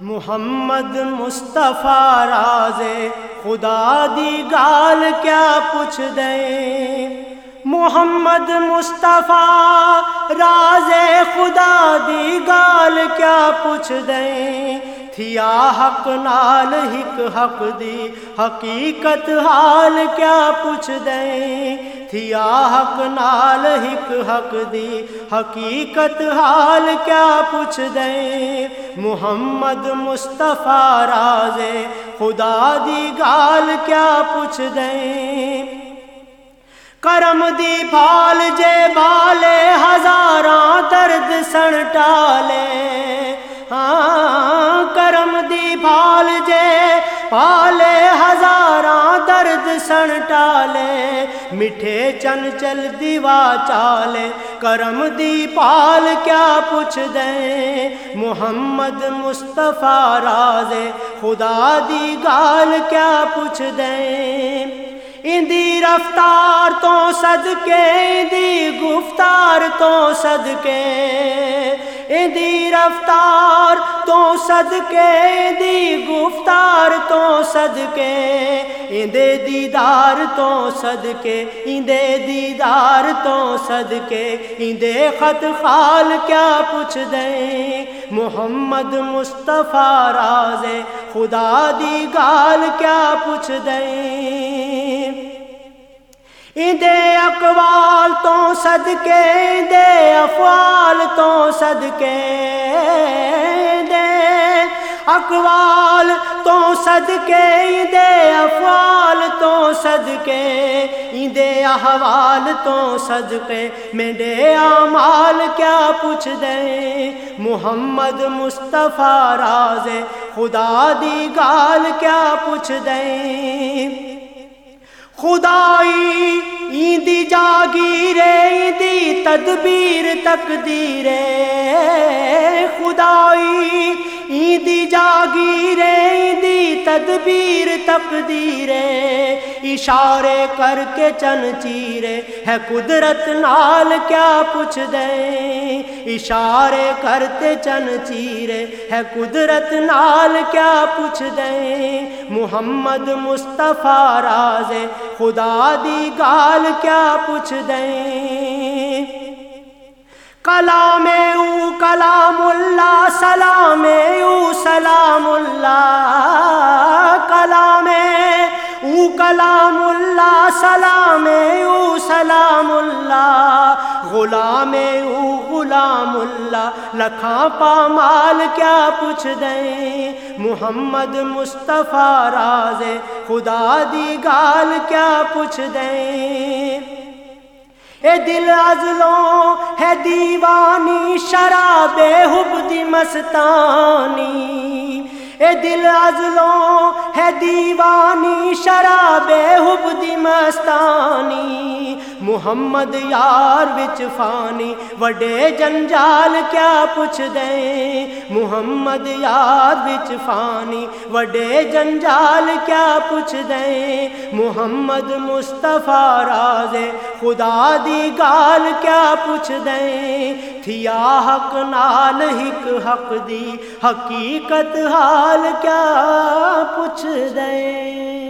محمد مصطفیٰ راز خدا دی گال کیا پوچھ دیں؟ محمد مصطفیٰ راز خدا دی گال کیا پوچھ دیں؟ تھیا حق نال ہک حق دی حقیقت حال کیا پوچھ دیں تھیا حق نال ہک حق دی حقیقت حال کیا پوچھ دیں محمد مصطفیٰ راز خدا دی گال کیا پوچھ دیں کرم دی پال جے بالے ہزاراں درد سن ٹالے ہاں کرم دی پال جے، پالے ہزاراں درد سن ٹالے، میٹھے چن چل دیوا چالے، کرم دی پال کیا پوچھ دیں؟ محمد مصطفیٰ راز خدا دی گال کیا پوچھ دیں؟ اندی رفتار تو صدقے اندی گفتار تو صدقے۔ اندی رفتار تو صدقے اندی گفتار تو صدقے اندے دیدار تو صدقے اندے دیدار تو صدقے اندے خط خال کیا پوچھ دیں؟ محمد مصطفیٰ راز خدا دی گال کیا پوچھ دیں؟ اندے اقوال تو صدقے اندے تو صدقے دے۔ اقوال تو صدقے اندے افعال تو صدقے اندے احوال تو صدقے۔ میرے اعمال کیا پوچھ دیں محمد مصطفیٰ راز خدا دی گال کیا پوچھ دیں خدائی ایندی جاگیر ایندی تدبیر تقدیر خدائی ایندی جاگیرے ایندی تدبیر، تقدیرے، اشارے کر کے چن چیرے، ہے قدرت نال کیا پوچھ دیں اشارے کرتے چن چیرے، ہے قدرت نال کیا پوچھ دیں محمد مصطفیٰ راز خدا دی گال کیا پوچھ دیں کلام او کلام اللہ، سلام او سلام اللہ، کلام او کلام اللہ، سلام او سلام اللہ، غلام او غلام اللہ، لکھاں پامال کیا پوچھ دیں؟ محمد مصطفیٰ راز خدا دی گال کیا پوچھ دیں؟ اے دل ازلوں ہے دیوانی، شراب حب دی مستانی۔ اے دل ازلوں ہے دیوانی، شراب حب دی مستانی۔ محمد یار وچ فانی وڈے جنجال کیا پوچھ دیں محمد یار وچ فانی وڈے جنجال کیا پوچھ دیں محمد مصطفیٰ راز خدا دی گال کیا پوچھ دیں تھیا حق نال ہک حق دی حقیقت حال کیا پوچھ دیں